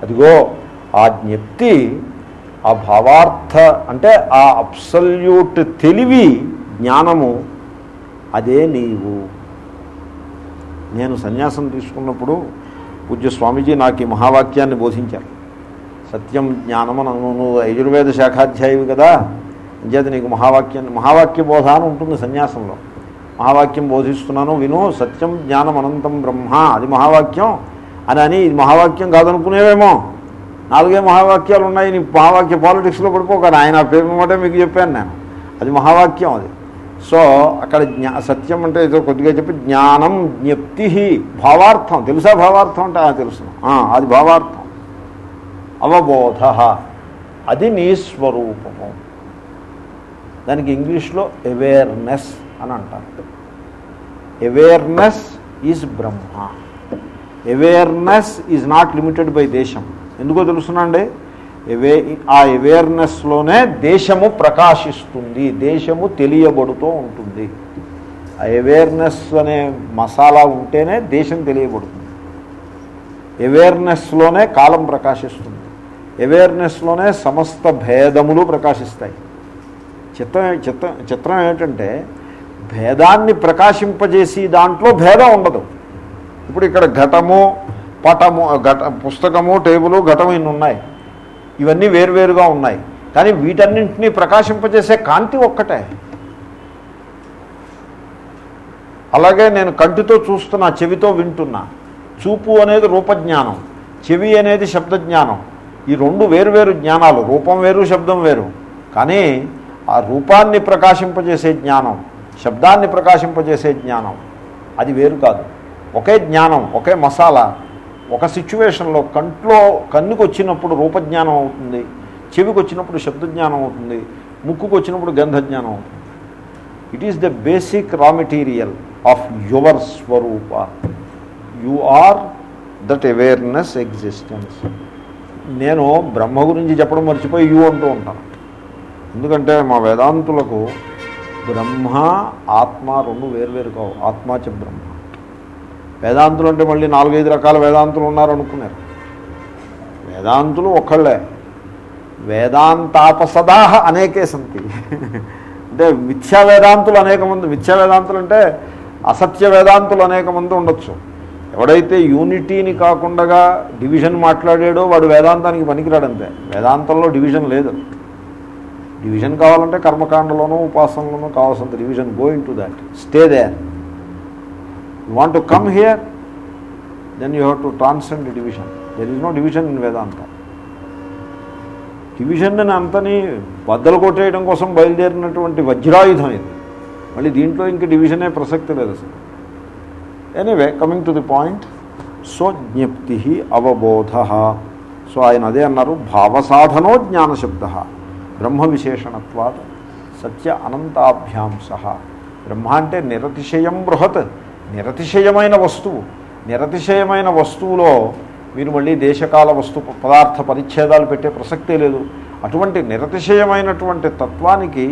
అదిగో ఆ జ్ఞప్తి ఆ భావార్థ అంటే ఆ అబ్సల్యూట్ తెలివి జ్ఞానము అదే నీవు. నేను సన్యాసం తీసుకున్నప్పుడు పూజ్య స్వామీజీ నాకు ఈ మహావాక్యాన్ని బోధించారు. సత్యం జ్ఞానం అని నువ్వు యజుర్వేద శాఖాధ్యాయువి కదా అంచేత నీకు మహావాక్యాన్ని మహావాక్య బోధ అని ఉంటుంది సన్యాసంలో. మహావాక్యం బోధిస్తున్నాను విను సత్యం జ్ఞానం అనంతం బ్రహ్మ అది మహావాక్యం. అని అని ఇది మహావాక్యం కాదనుకునేవేమో. నాలుగే మహావాక్యాలు ఉన్నాయి నీ మహావాక్య పాలిటిక్స్లో పడిపోకాను ఆయన పేరు మీకు చెప్పాను నేను. అది మహావాక్యం అది. సో అక్కడ జ్ఞా సత్యం అంటే ఏదో కొద్దిగా చెప్పి జ్ఞానం జ్ఞప్తి భావార్థం. తెలుసా భావార్థం అంటే? ఆ తెలుసు. అది భావార్థం. అవబోధ. అది నీ స్వరూపము. దానికి ఇంగ్లీష్లో అవేర్నెస్ అని అంటారు. Awareness is Brahma awareness is not limited by దేశం. ఎందుకో తెలుసునండి? అవే ఆ అవేర్నెస్లోనే దేశము ప్రకాశిస్తుంది దేశము తెలియబడుతూ ఉంటుంది. ఆ అవేర్నెస్ అనే మసాలా ఉంటేనే దేశం తెలియబడుతుంది. అవేర్నెస్లోనే కాలం ప్రకాశిస్తుంది. అవేర్నెస్లోనే సమస్త భేదములు ప్రకాశిస్తాయి. చిత్రం చిత్రం చిత్రం ఏమిటంటే భేదాన్ని ప్రకాశింపజేసి దాంట్లో భేదం ఉండదు. ఇప్పుడు ఇక్కడ ఘటము పటము ఘట పుస్తకము టేబులు ఘటము ఇన్ని ఉన్నాయి. ఇవన్నీ వేరువేరుగా ఉన్నాయి. కానీ వీటన్నింటినీ ప్రకాశింపజేసే కాంతి ఒక్కటే. అలాగే నేను కంటితో చూస్తున్నా చెవితో వింటున్నా. చూపు అనేది రూపజ్ఞానం చెవి అనేది శబ్దజ్ఞానం. ఈ రెండు వేరువేరు జ్ఞానాలు రూపం వేరు శబ్దం వేరు. కానీ ఆ రూపాన్ని ప్రకాశింపజేసే జ్ఞానం శబ్దాన్ని ప్రకాశింపజేసే జ్ఞానం అది వేరు కాదు. ఒకే జ్ఞానం ఒకే మసాలా ఒక సిచ్యువేషన్లో కంట్లో కన్నుకు వచ్చినప్పుడు రూపజ్ఞానం అవుతుంది చెవికి వచ్చినప్పుడు శబ్దజ్ఞానం అవుతుంది ముక్కుకు వచ్చినప్పుడు గంధజ్ఞానం అవుతుంది. It is the basic raw material of your Swaroopa you are that awareness existence నేను బ్రహ్మ గురించి చెప్పడం మర్చిపోయి యు అంటూ ఉంటాను. ఎందుకంటే మా వేదాంతులకు బ్రహ్మ ఆత్మ రెండు వేరువేరు కావు. ఆత్మాచ బ్రహ్మ. వేదాంతులు అంటే మళ్ళీ నాలుగైదు రకాల వేదాంతులు ఉన్నారనుకున్నారు. వేదాంతులు ఒక్కళ్ళే వేదాంతాపసదాహ అనేకే సంతి. అంటే మిథ్యా వేదాంతులు అనేక మంది మిథ్యా వేదాంతులు అంటే అసత్య వేదాంతులు అనేక మంది ఉండొచ్చు. ఎవడైతే యూనిటీని కాకుండా డివిజన్ మాట్లాడాడో వాడు వేదాంతానికి పనికిరాడంతే. వేదాంతంలో డివిజన్ లేదు. డివిజన్ కావాలంటే కర్మకాండలోనూ ఉపాసనలోనూ కావాల్సినంత division going to that. Stay there. You want to come here then you have to transcend division there is no division in Vedanta division అంతని బద్దలు కొట్టేయడం కోసం బయలుదేరినటువంటి వజ్రాయుధం ఇది మళ్ళీ దీంట్లో ఇంక డివిజనే ప్రసక్తి లేదు అసలు anyway coming to the point so జ్ఞప్తి అవబోధ సో ఆయన అదే అన్నారు భావసాధనో జ్ఞానశబ్ద బ్రహ్మ విశేషణత్వాత్ సత్య అనంతాభ్యాం సహ బ్రహ్మ అంటే నిరతిశయం బృహత్ నిరతిశయమైన వస్తువు నిరతిశయమైన వస్తువులో మీరు మళ్ళీ దేశకాల వస్తు పదార్థ పరిచ్ఛేదాలు పెట్టే ప్రసక్తే లేదు. అటువంటి నిరతిశయమైనటువంటి తత్వానికి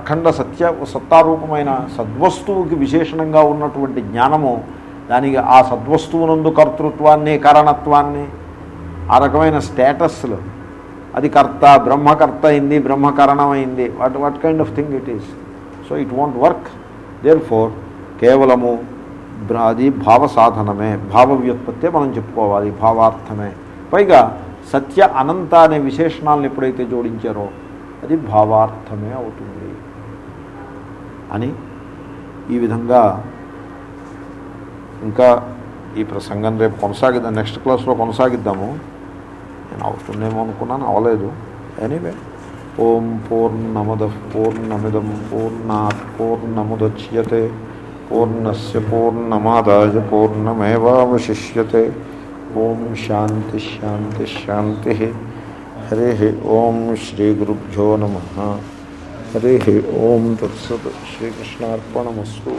అఖండ సత్య సత్తారూపమైన సద్వస్తువుకి విశేషణంగా ఉన్నటువంటి జ్ఞానము దానికి ఆ సద్వస్తువునందు కర్తృత్వాన్ని కారణత్వాన్ని ఆ రకమైన స్టేటస్లు. అది కర్త బ్రహ్మకర్త అయింది బ్రహ్మకరణమైంది what what kind of thing it is so it want work there for కేవలము అది భావ సాధనమే భావ వ్యుత్పత్తే మనం చెప్పుకోవాలి భావార్థమే. పైగా సత్య అనంత అనే విశేషణాలను ఎప్పుడైతే జోడించారో అది భావార్థమే అవుతుంది అని ఈ విధంగా ఇంకా ఈ ప్రసంగం రేపు కొనసాగిద్దాం నెక్స్ట్ క్లాస్లో కొనసాగిద్దాము. నేను అవుతుందేమో అనుకున్నాను అవలేదు. ఎనీవే ఓం పూర్ణమద పూర్ణమిదం పూర్ణా పూర్ణముద్యతే. पूर्णस्य पूर्णमादाय पूर्णमेवावशिष्यते। ॐ शान्तिशान्तिशान्तिः ओम श्री श्रीगुरुभ्यो नमः। हरिः ओम तत्सत् श्रीकृष्णार्पणमस्तु